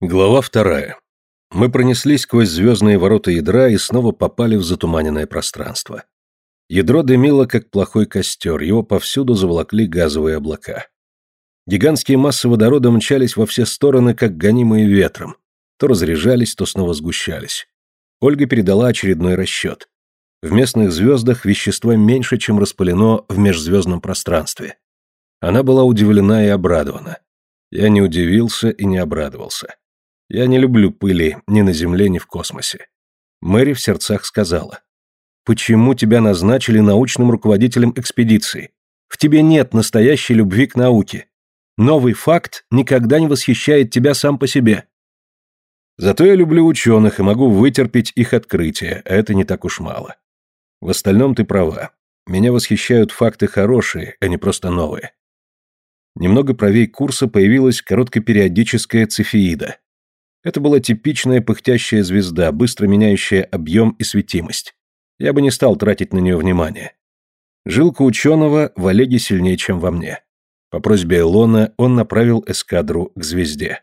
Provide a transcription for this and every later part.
Глава вторая. Мы пронеслись сквозь звездные ворота ядра и снова попали в затуманенное пространство. Ядро дымило, как плохой костер, его повсюду заволокли газовые облака. Гигантские массы водорода мчались во все стороны, как гонимые ветром. То разряжались, то снова сгущались. Ольга передала очередной расчет. В местных звездах вещества меньше, чем распылено в межзвездном пространстве. Она была удивлена и обрадована. Я не удивился и не обрадовался. Я не люблю пыли ни на Земле, ни в космосе. Мэри в сердцах сказала. «Почему тебя назначили научным руководителем экспедиции? В тебе нет настоящей любви к науке. Новый факт никогда не восхищает тебя сам по себе». Зато я люблю ученых и могу вытерпеть их открытия, а это не так уж мало. В остальном ты права. Меня восхищают факты хорошие, а не просто новые. Немного правей курса появилась короткопериодическая цефеида. Это была типичная пыхтящая звезда, быстро меняющая объем и светимость. Я бы не стал тратить на нее внимание. Жилка ученого в Олеге сильнее, чем во мне. По просьбе Элона он направил эскадру к звезде.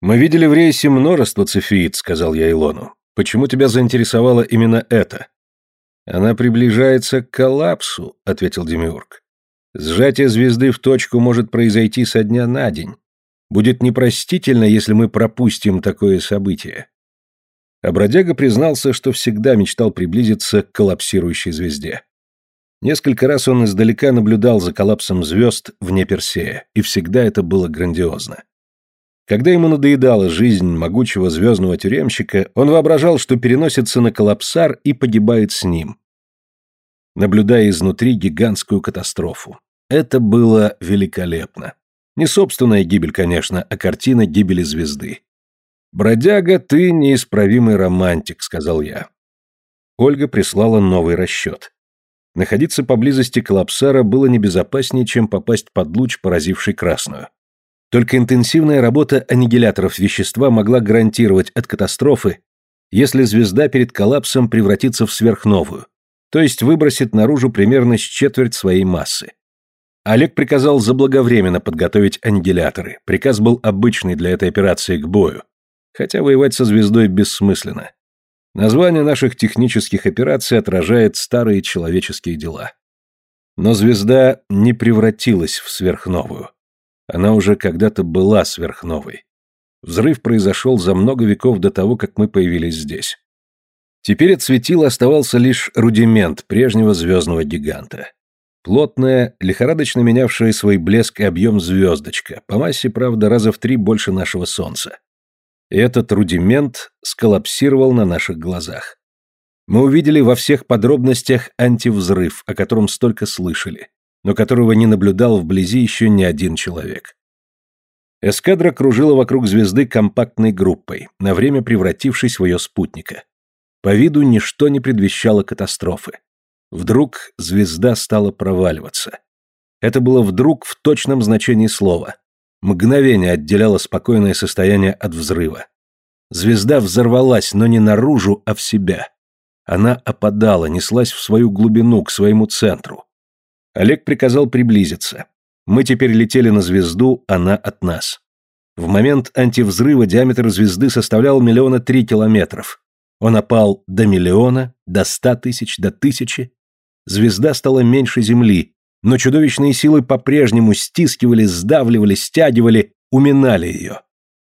«Мы видели в рейсе множество цефеид», — сказал я Илону. «Почему тебя заинтересовало именно это?» «Она приближается к коллапсу», — ответил Демиург. «Сжатие звезды в точку может произойти со дня на день. Будет непростительно, если мы пропустим такое событие. А бродяга признался, что всегда мечтал приблизиться к коллапсирующей звезде. Несколько раз он издалека наблюдал за коллапсом звезд вне Персея, и всегда это было грандиозно. Когда ему надоедала жизнь могучего звездного тюремщика, он воображал, что переносится на коллапсар и погибает с ним, наблюдая изнутри гигантскую катастрофу. Это было великолепно. Не собственная гибель, конечно, а картина гибели звезды. «Бродяга, ты неисправимый романтик», — сказал я. Ольга прислала новый расчет. Находиться поблизости коллапсара было небезопаснее, чем попасть под луч, поразивший красную. Только интенсивная работа аннигиляторов вещества могла гарантировать от катастрофы, если звезда перед коллапсом превратится в сверхновую, то есть выбросит наружу примерно с четверть своей массы. Олег приказал заблаговременно подготовить аннигиляторы. Приказ был обычный для этой операции к бою. Хотя воевать со звездой бессмысленно. Название наших технических операций отражает старые человеческие дела. Но звезда не превратилась в сверхновую. Она уже когда-то была сверхновой. Взрыв произошел за много веков до того, как мы появились здесь. Теперь от светила оставался лишь рудимент прежнего звездного гиганта. Плотная, лихорадочно менявшая свой блеск и объем звездочка, по массе, правда, раза в три больше нашего Солнца. И этот рудимент сколлапсировал на наших глазах. Мы увидели во всех подробностях антивзрыв, о котором столько слышали, но которого не наблюдал вблизи еще ни один человек. Эскадра кружила вокруг звезды компактной группой, на время превратившись в ее спутника. По виду ничто не предвещало катастрофы. Вдруг звезда стала проваливаться. Это было вдруг в точном значении слова. Мгновение отделяло спокойное состояние от взрыва. Звезда взорвалась, но не наружу, а в себя. Она опадала, неслась в свою глубину, к своему центру. Олег приказал приблизиться. Мы теперь летели на звезду, она от нас. В момент антивзрыва диаметр звезды составлял миллиона три километров. Он опал до миллиона, до ста тысяч, до тысячи. Звезда стала меньше Земли, но чудовищные силы по-прежнему стискивали, сдавливали, стягивали, уминали ее.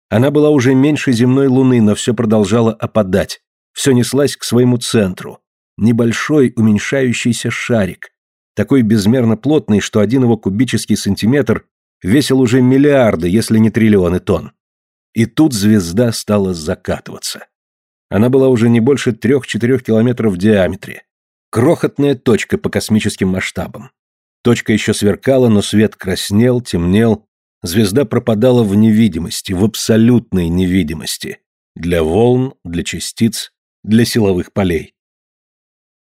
Она была уже меньше земной Луны, но все продолжало опадать, все неслась к своему центру. Небольшой уменьшающийся шарик, такой безмерно плотный, что один его кубический сантиметр весил уже миллиарды, если не триллионы тонн. И тут звезда стала закатываться. Она была уже не больше трех-четырех километров в диаметре, Крохотная точка по космическим масштабам. Точка еще сверкала, но свет краснел, темнел. Звезда пропадала в невидимости, в абсолютной невидимости. Для волн, для частиц, для силовых полей.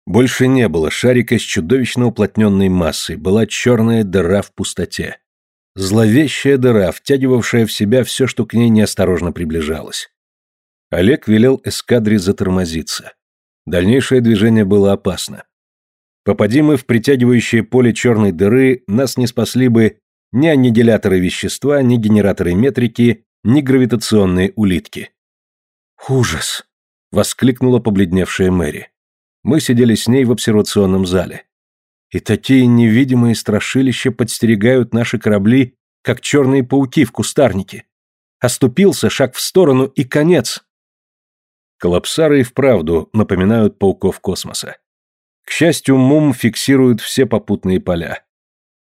Больше не было шарика с чудовищно уплотненной массой, была черная дыра в пустоте. Зловещая дыра, втягивавшая в себя все, что к ней неосторожно приближалось. Олег велел эскадре затормозиться. Дальнейшее движение было опасно. Попади мы в притягивающее поле черной дыры, нас не спасли бы ни аннигиляторы вещества, ни генераторы метрики, ни гравитационные улитки. «Ужас!» — воскликнула побледневшая Мэри. Мы сидели с ней в обсервационном зале. И такие невидимые страшилища подстерегают наши корабли, как черные пауки в кустарнике. Оступился шаг в сторону и конец. Коллапсары и вправду напоминают пауков космоса. К счастью, МУМ фиксирует все попутные поля.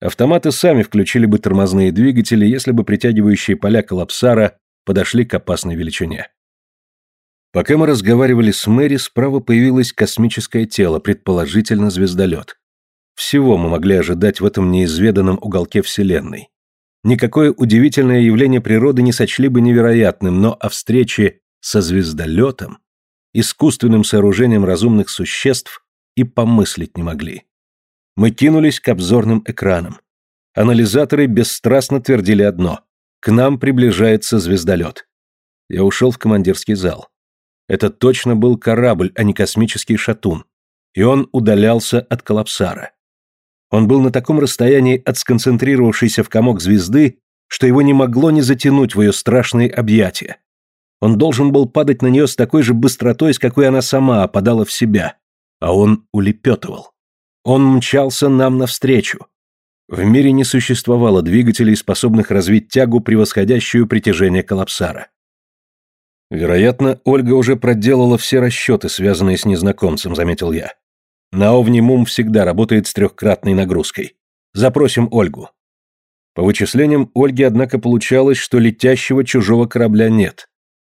Автоматы сами включили бы тормозные двигатели, если бы притягивающие поля коллапсара подошли к опасной величине. Пока мы разговаривали с Мэри, справа появилось космическое тело, предположительно звездолет. Всего мы могли ожидать в этом неизведанном уголке Вселенной. Никакое удивительное явление природы не сочли бы невероятным, но о встрече со звездолетом, искусственным сооружением разумных существ, и помыслить не могли. Мы кинулись к обзорным экранам. Анализаторы бесстрастно твердили одно – к нам приближается звездолет. Я ушел в командирский зал. Это точно был корабль, а не космический шатун. И он удалялся от коллапсара. Он был на таком расстоянии от сконцентрировавшейся в комок звезды, что его не могло не затянуть в ее страшные объятия. Он должен был падать на нее с такой же быстротой, с какой она сама опадала в себя. А он улепетывал. Он мчался нам навстречу. В мире не существовало двигателей, способных развить тягу, превосходящую притяжение коллапсара. Вероятно, Ольга уже проделала все расчеты, связанные с незнакомцем, заметил я. На Овни Мум всегда работает с трехкратной нагрузкой. Запросим Ольгу. По вычислениям Ольги, однако, получалось, что летящего чужого корабля нет.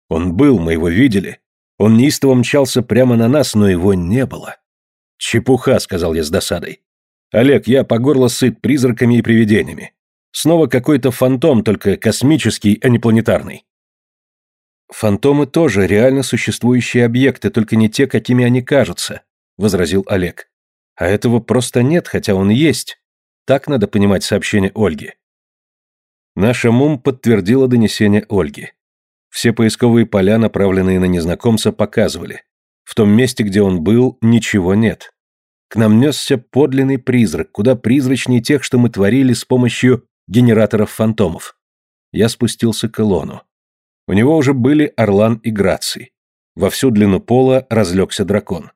Он был, мы его видели. Он неистово мчался прямо на нас, но его не было. «Чепуха», — сказал я с досадой. «Олег, я по горло сыт призраками и привидениями. Снова какой-то фантом, только космический, а не планетарный». «Фантомы тоже реально существующие объекты, только не те, какими они кажутся», — возразил Олег. «А этого просто нет, хотя он есть. Так надо понимать сообщение Ольги». Наша МУМ подтвердила донесение Ольги. Все поисковые поля, направленные на незнакомца, показывали. В том месте, где он был, ничего нет. К нам несся подлинный призрак, куда призрачнее тех, что мы творили с помощью генераторов фантомов. Я спустился к Элону. У него уже были Орлан и Граций. Во всю длину пола разлегся дракон.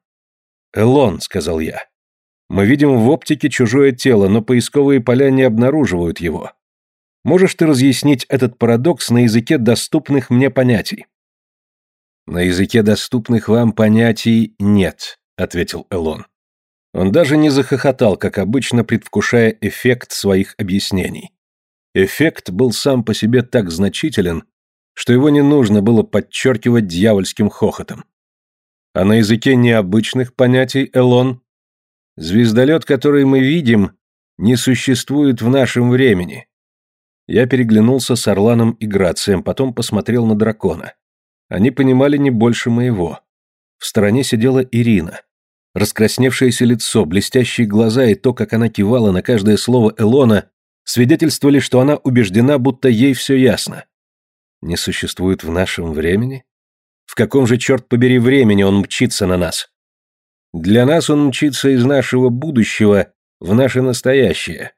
«Элон», — сказал я. «Мы видим в оптике чужое тело, но поисковые поля не обнаруживают его. Можешь ты разъяснить этот парадокс на языке доступных мне понятий?» «На языке доступных вам понятий нет», — ответил Элон. Он даже не захохотал, как обычно, предвкушая эффект своих объяснений. Эффект был сам по себе так значителен, что его не нужно было подчеркивать дьявольским хохотом. А на языке необычных понятий, Элон, звездолет, который мы видим, не существует в нашем времени. Я переглянулся с Орланом и Грацием, потом посмотрел на дракона. Они понимали не больше моего. В стороне сидела Ирина. Раскрасневшееся лицо, блестящие глаза и то, как она кивала на каждое слово Элона, свидетельствовали, что она убеждена, будто ей все ясно. Не существует в нашем времени? В каком же, черт побери, времени он мчится на нас? Для нас он мчится из нашего будущего в наше настоящее.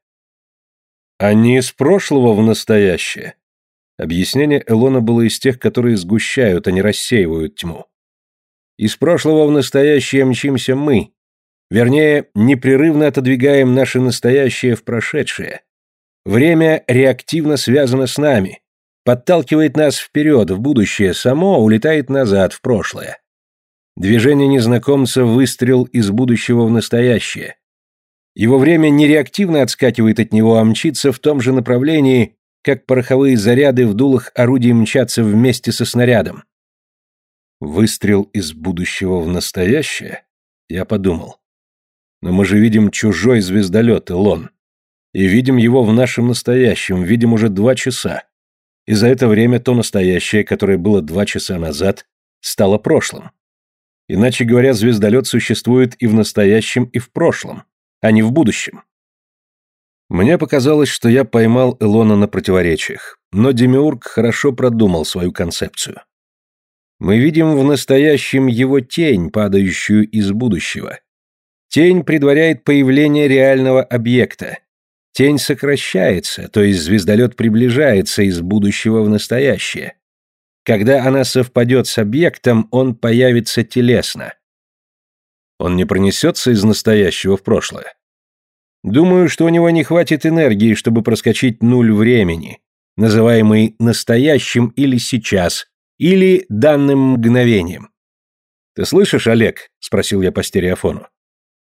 А не из прошлого в настоящее. Объяснение Элона было из тех, которые сгущают, а не рассеивают тьму. Из прошлого в настоящее мчимся мы. Вернее, непрерывно отодвигаем наше настоящее в прошедшее. Время реактивно связано с нами, подталкивает нас вперед, в будущее, само улетает назад, в прошлое. Движение незнакомца – выстрел из будущего в настоящее. Его время не реактивно отскакивает от него, а мчится в том же направлении, как пороховые заряды в дулах орудий мчатся вместе со снарядом. Выстрел из будущего в настоящее? Я подумал. Но мы же видим чужой звездолет, Илон. И видим его в нашем настоящем, видим уже два часа. И за это время то настоящее, которое было два часа назад, стало прошлым. Иначе говоря, звездолет существует и в настоящем, и в прошлом, а не в будущем. Мне показалось, что я поймал Элона на противоречиях, но Демиург хорошо продумал свою концепцию. Мы видим в настоящем его тень, падающую из будущего. Тень предваряет появление реального объекта. Тень сокращается, то есть звездолет приближается из будущего в настоящее. Когда она совпадет с объектом, он появится телесно. Он не пронесется из настоящего в прошлое. Думаю, что у него не хватит энергии, чтобы проскочить нуль времени, называемый настоящим или сейчас, или данным мгновением. «Ты слышишь, Олег?» – спросил я по стереофону.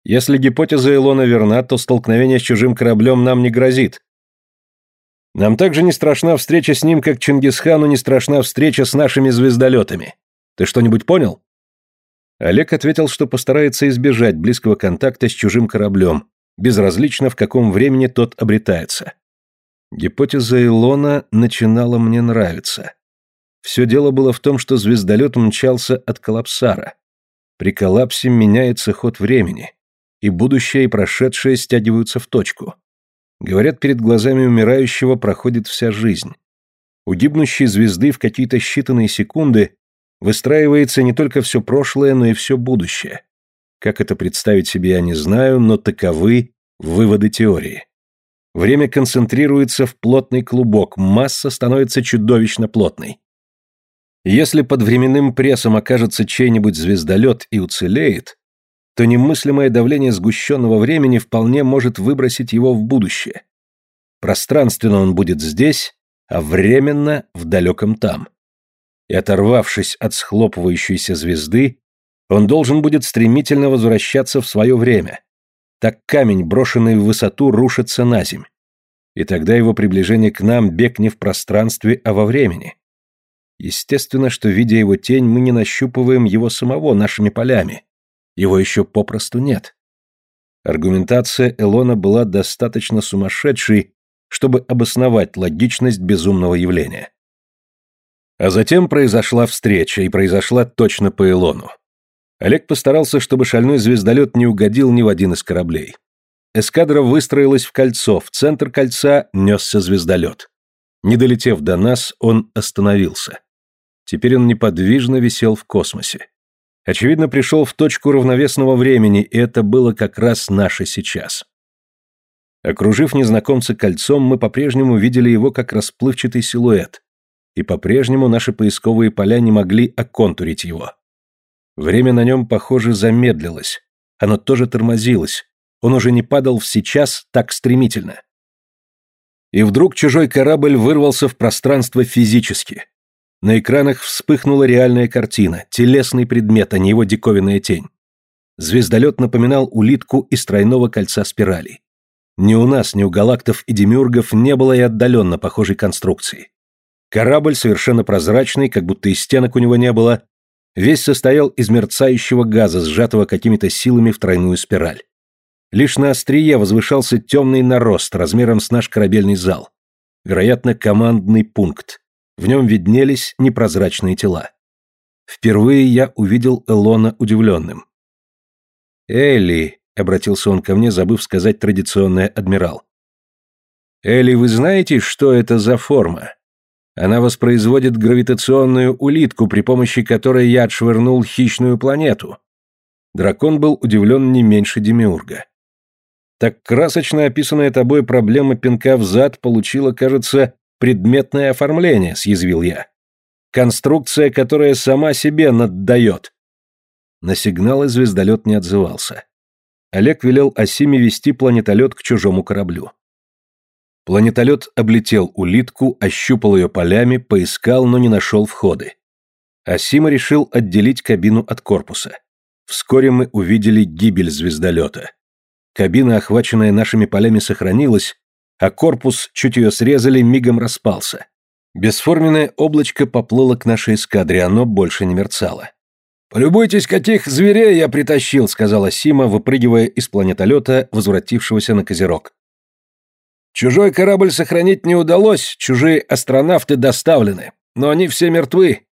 «Если гипотеза Илона верна, то столкновение с чужим кораблем нам не грозит. Нам также не страшна встреча с ним, как Чингисхану не страшна встреча с нашими звездолетами. Ты что-нибудь понял?» Олег ответил, что постарается избежать близкого контакта с чужим кораблем, безразлично в каком времени тот обретается. Гипотеза Илона начинала мне нравиться. Все дело было в том, что звездолет мчался от коллапсара. При коллапсе меняется ход времени, и будущее и прошедшее стягиваются в точку. Говорят, перед глазами умирающего проходит вся жизнь. У гибнущей звезды в какие-то считанные секунды выстраивается не только все прошлое, но и все будущее. Как это представить себе, я не знаю, но таковы выводы теории. Время концентрируется в плотный клубок, масса становится чудовищно плотной. Если под временным прессом окажется чей-нибудь звездолет и уцелеет, то немыслимое давление сгущенного времени вполне может выбросить его в будущее. Пространственно он будет здесь, а временно в далеком там и, оторвавшись от схлопывающейся звезды, он должен будет стремительно возвращаться в свое время. Так камень, брошенный в высоту, рушится на земь. И тогда его приближение к нам бег не в пространстве, а во времени. Естественно, что, видя его тень, мы не нащупываем его самого нашими полями. Его еще попросту нет. Аргументация Элона была достаточно сумасшедшей, чтобы обосновать логичность безумного явления. А затем произошла встреча, и произошла точно по Элону. Олег постарался, чтобы шальной звездолет не угодил ни в один из кораблей. Эскадра выстроилась в кольцо, в центр кольца несся звездолет. Не долетев до нас, он остановился. Теперь он неподвижно висел в космосе. Очевидно, пришел в точку равновесного времени, и это было как раз наше сейчас. Окружив незнакомца кольцом, мы по-прежнему видели его как расплывчатый силуэт, и по-прежнему наши поисковые поля не могли оконтурить его. Время на нем, похоже, замедлилось. Оно тоже тормозилось. Он уже не падал в сейчас так стремительно. И вдруг чужой корабль вырвался в пространство физически. На экранах вспыхнула реальная картина, телесный предмет, а не его диковинная тень. Звездолет напоминал улитку из тройного кольца спиралей. Ни у нас, ни у галактов и демиургов не было и отдаленно похожей конструкции. Корабль, совершенно прозрачный, как будто и стенок у него не было, весь состоял из мерцающего газа, сжатого какими-то силами в тройную спираль. Лишь на острие возвышался темный нарост размером с наш корабельный зал. Вероятно, командный пункт. В нем виднелись непрозрачные тела. Впервые я увидел Элона удивленным. «Элли», — обратился он ко мне, забыв сказать традиционное «адмирал». «Элли, вы знаете, что это за форма?» Она воспроизводит гравитационную улитку, при помощи которой я отшвырнул хищную планету. Дракон был удивлен не меньше Демиурга. Так красочно описанная тобой проблема пинка в зад получила, кажется, предметное оформление, съязвил я. Конструкция, которая сама себе наддает. На сигналы звездолет не отзывался. Олег велел Асиме вести планетолет к чужому кораблю. Планетолет облетел улитку, ощупал ее полями, поискал, но не нашел входы. Асима решил отделить кабину от корпуса. Вскоре мы увидели гибель звездолета. Кабина, охваченная нашими полями, сохранилась, а корпус, чуть ее срезали, мигом распался. Бесформенное облачко поплыло к нашей эскадре, оно больше не мерцало. «Полюбуйтесь, каких зверей я притащил», — сказала Сима, выпрыгивая из планетолета, возвратившегося на Козерог. Чужой корабль сохранить не удалось, чужие астронавты доставлены, но они все мертвы.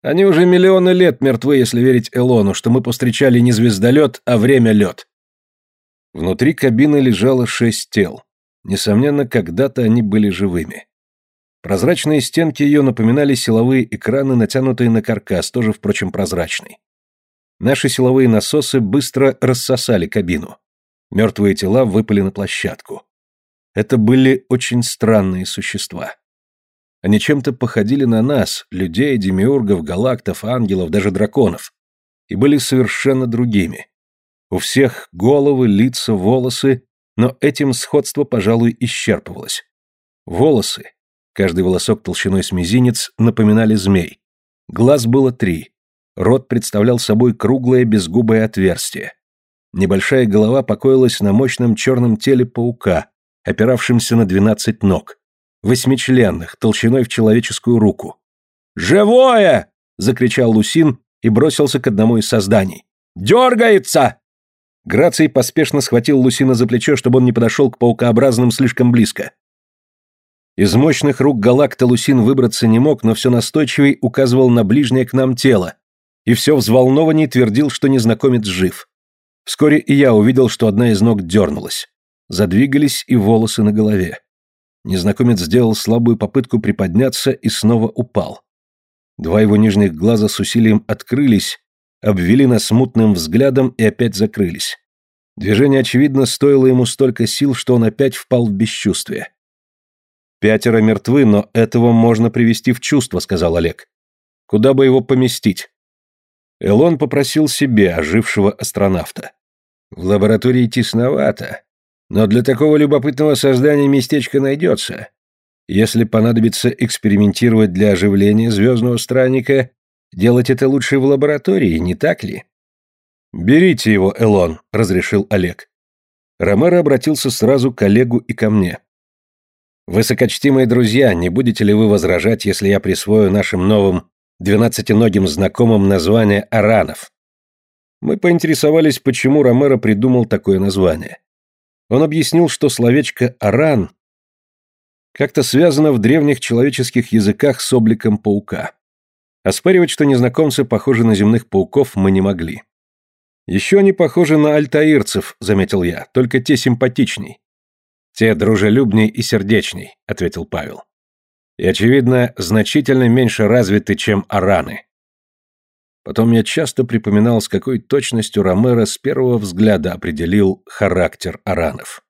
Они уже миллионы лет мертвы, если верить Элону, что мы повстречали не звездолет, а время лед. Внутри кабины лежало шесть тел. Несомненно, когда-то они были живыми. Прозрачные стенки ее напоминали силовые экраны, натянутые на каркас, тоже, впрочем, прозрачный. Наши силовые насосы быстро рассосали кабину. Мертвые тела выпали на площадку. Это были очень странные существа. Они чем-то походили на нас, людей, демиургов, галактов, ангелов, даже драконов, и были совершенно другими. У всех головы, лица, волосы, но этим сходство, пожалуй, исчерпывалось. Волосы, каждый волосок толщиной с мизинец, напоминали змей. Глаз было три. Рот представлял собой круглое безгубое отверстие. Небольшая голова покоилась на мощном черном теле паука, опиравшемся на двенадцать ног. Восьмичленных, толщиной в человеческую руку. «Живое!» — закричал Лусин и бросился к одному из созданий. «Дергается!» Граций поспешно схватил Лусина за плечо, чтобы он не подошел к паукообразным слишком близко. Из мощных рук галакта Лусин выбраться не мог, но все настойчивей указывал на ближнее к нам тело, и все взволнованней твердил, что незнакомец жив. Вскоре и я увидел, что одна из ног дернулась. Задвигались и волосы на голове. Незнакомец сделал слабую попытку приподняться и снова упал. Два его нижних глаза с усилием открылись, обвели нас мутным взглядом и опять закрылись. Движение, очевидно, стоило ему столько сил, что он опять впал в бесчувствие. «Пятеро мертвы, но этого можно привести в чувство», — сказал Олег. «Куда бы его поместить?» Элон попросил себе ожившего астронавта. «В лаборатории тесновато, но для такого любопытного создания местечко найдется. Если понадобится экспериментировать для оживления звездного странника, делать это лучше в лаборатории, не так ли? «Берите его, Элон», — разрешил Олег. Ромеро обратился сразу к Олегу и ко мне. «Высокочтимые друзья, не будете ли вы возражать, если я присвою нашим новым двенадцатиногим знакомым название Аранов?» Мы поинтересовались, почему Ромеро придумал такое название. Он объяснил, что словечко «аран» как-то связано в древних человеческих языках с обликом паука. Оспаривать, что незнакомцы похожи на земных пауков, мы не могли. «Еще они похожи на альтаирцев», — заметил я, — «только те симпатичней». «Те дружелюбней и сердечней», — ответил Павел. «И, очевидно, значительно меньше развиты, чем араны». Потом я часто припоминал, с какой точностью Ромеро с первого взгляда определил характер аранов.